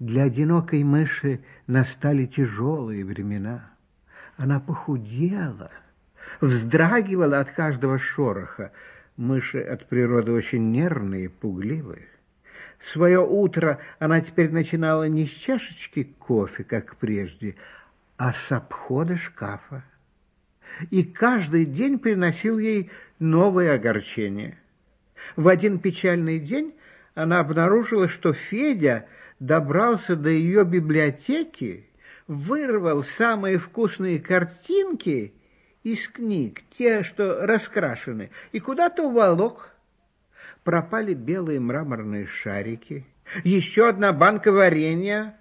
Для одинокой мыши настали тяжелые времена. Она похудела, вздрагивала от каждого шороха. Мыши от природы очень нервные, пугливые. Свое утро она теперь начинала не с чашечки кофе, как прежде, а с обхода шкафа. И каждый день приносил ей новое огорчение. В один печальный день она обнаружила, что Федя добрался до ее библиотеки, вырвал самые вкусные картинки из книг, те, что раскрашены, и куда-то уволок. Пропали белые мраморные шарики, еще одна банка варенья,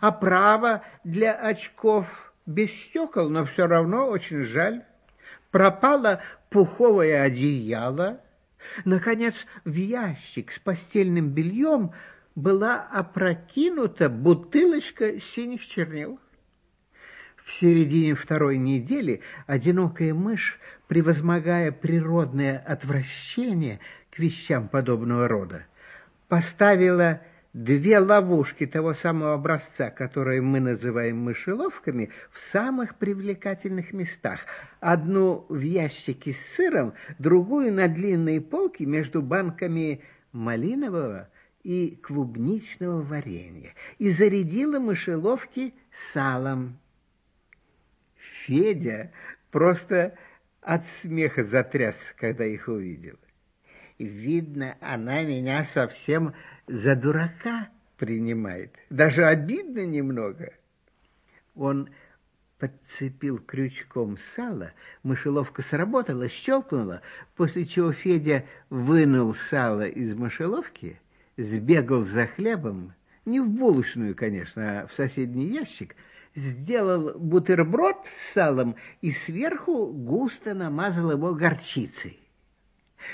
оправа для очков без стекол, но все равно очень жаль. Пропало пуховое одеяло. Наконец, в ящик с постельным бельем была опрокинута бутылочка синих чернил. В середине второй недели одинокая мышь, превозмогая природное отвращение к вещам подобного рода, поставила две ловушки того самого образца, которые мы называем мышеловками, в самых привлекательных местах. Одну в ящике с сыром, другую на длинной полке между банками малинового и клубничного варенья. И зарядила мышеловки салом. Федя просто от смеха затряс, когда их увидел. Видно, она меня совсем за дурака принимает. Даже обидно немного. Он подцепил крючком сало, мышеловка сработала, щелкнула, после чего Федя вынул сало из мышеловки, сбегал за хлебом, не в булочную, конечно, а в соседний ящик, сделал бутерброд с салом и сверху густо намазал его горчицей.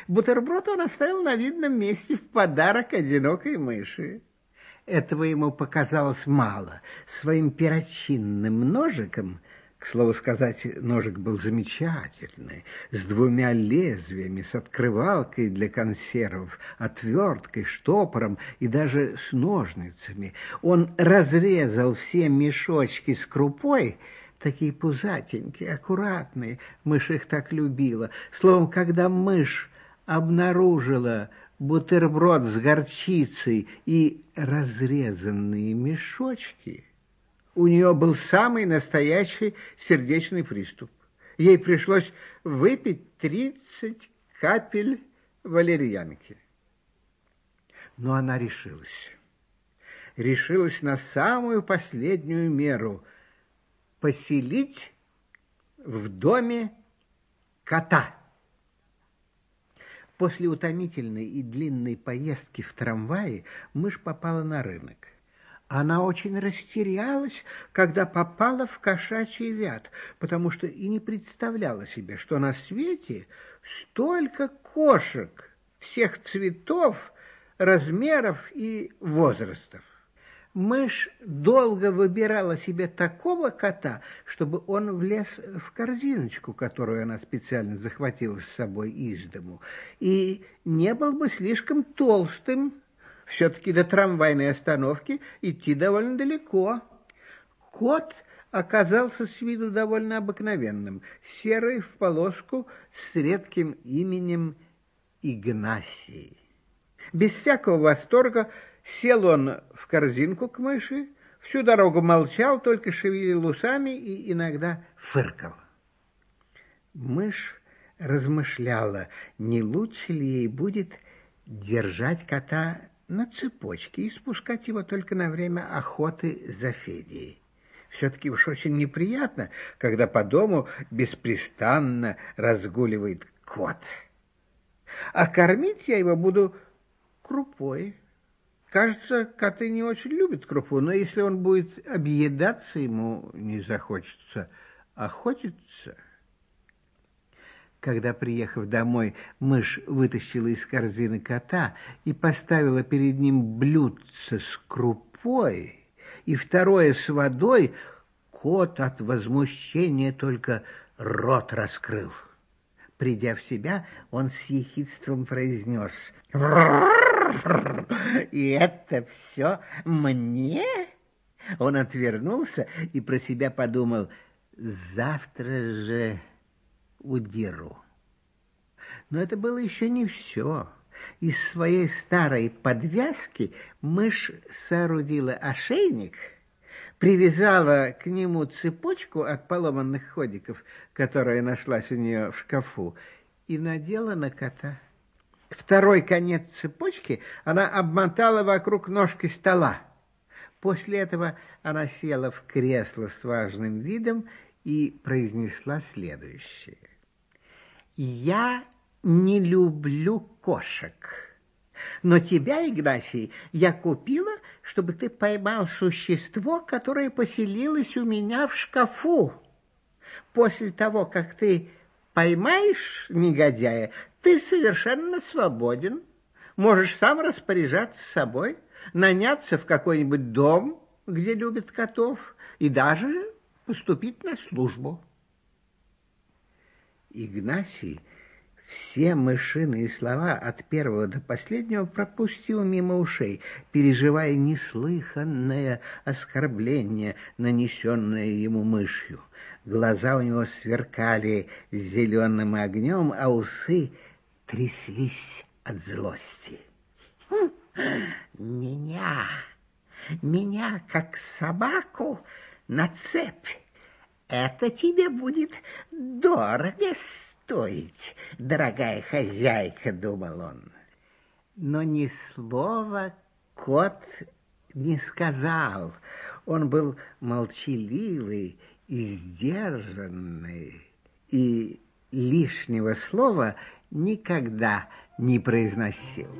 Бутерброд он оставил на видном месте в подарок одинокой мыши. Этого ему показалось мало. Своим перочинным ножиком, к слову сказать, ножик был замечательный, с двумя лезвиями, с открывалкой для консервов, отверткой, штопором и даже с ножницами. Он разрезал все мешочки с крупой, такие пузатенькие, аккуратные. Мышь их так любила. Словом, когда мышь обнаружила бутерброд с горчицей и разрезанные мешочки, у нее был самый настоящий сердечный приступ. Ей пришлось выпить тридцать капель валерьянки. Но она решилась. Решилась на самую последнюю меру — поселить в доме кота. После утомительной и длинной поездки в трамвае мышь попала на рынок. Она очень растерялась, когда попала в кошачий вят, потому что и не представляла себе, что на свете столько кошек всех цветов, размеров и возрастов. Мышь долго выбирала себе такого кота, чтобы он влез в корзиночку, которую она специально захватила с собой из дому, и не был бы слишком толстым. Все-таки до трамвайной остановки идти довольно далеко. Кот оказался с виду довольно обыкновенным, серый в полоску с редким именем Игнасий. Без всякого восторга Сел он в корзинку к мыши, всю дорогу молчал, только шевелил усами и иногда фыркал. Мышь размышляла, не лучше ли ей будет держать кота на цепочке и спускать его только на время охоты за Федией. Все-таки уж очень неприятно, когда по дому беспрестанно разгуливает кот. А кормить я его буду крупой. Кажется, коты не очень любят крупу, но если он будет объедаться, ему не захочется охотиться. Когда, приехав домой, мышь вытащила из корзины кота и поставила перед ним блюдце с крупой и второе с водой, кот от возмущения только рот раскрыл. Придя в себя, он с ехидством произнес! И это все мне? Он отвернулся и про себя подумал, завтра же удеру. Но это было еще не все. Из своей старой подвязки мышь соорудила ошейник, привязала к нему цепочку от поломанных ходиков, которая нашлась у нее в шкафу, и надела на кота. Второй конец цепочки она обмотала вокруг ножки стола. После этого она села в кресло с важным видом и произнесла следующее. «Я не люблю кошек, но тебя, Игнасий, я купила, чтобы ты поймал существо, которое поселилось у меня в шкафу. После того, как ты поймаешь негодяя, ты совершенно свободен, можешь сам распоряжаться собой, наняться в какой-нибудь дом, где любят котов, и даже поступить на службу. Игнасий все мышиные слова от первого до последнего пропустил мимо ушей, переживая неслыханное оскорбление, нанесенное ему мышью. Глаза у него сверкали зеленым огнем, а усы тряслись от злости. «Хм, «Меня, меня, как собаку, на цепь. Это тебе будет дорого стоить, дорогая хозяйка, — думал он. Но ни слова кот не сказал. Он был молчаливый и сдержанный, и лишнего слова никогда не произносил.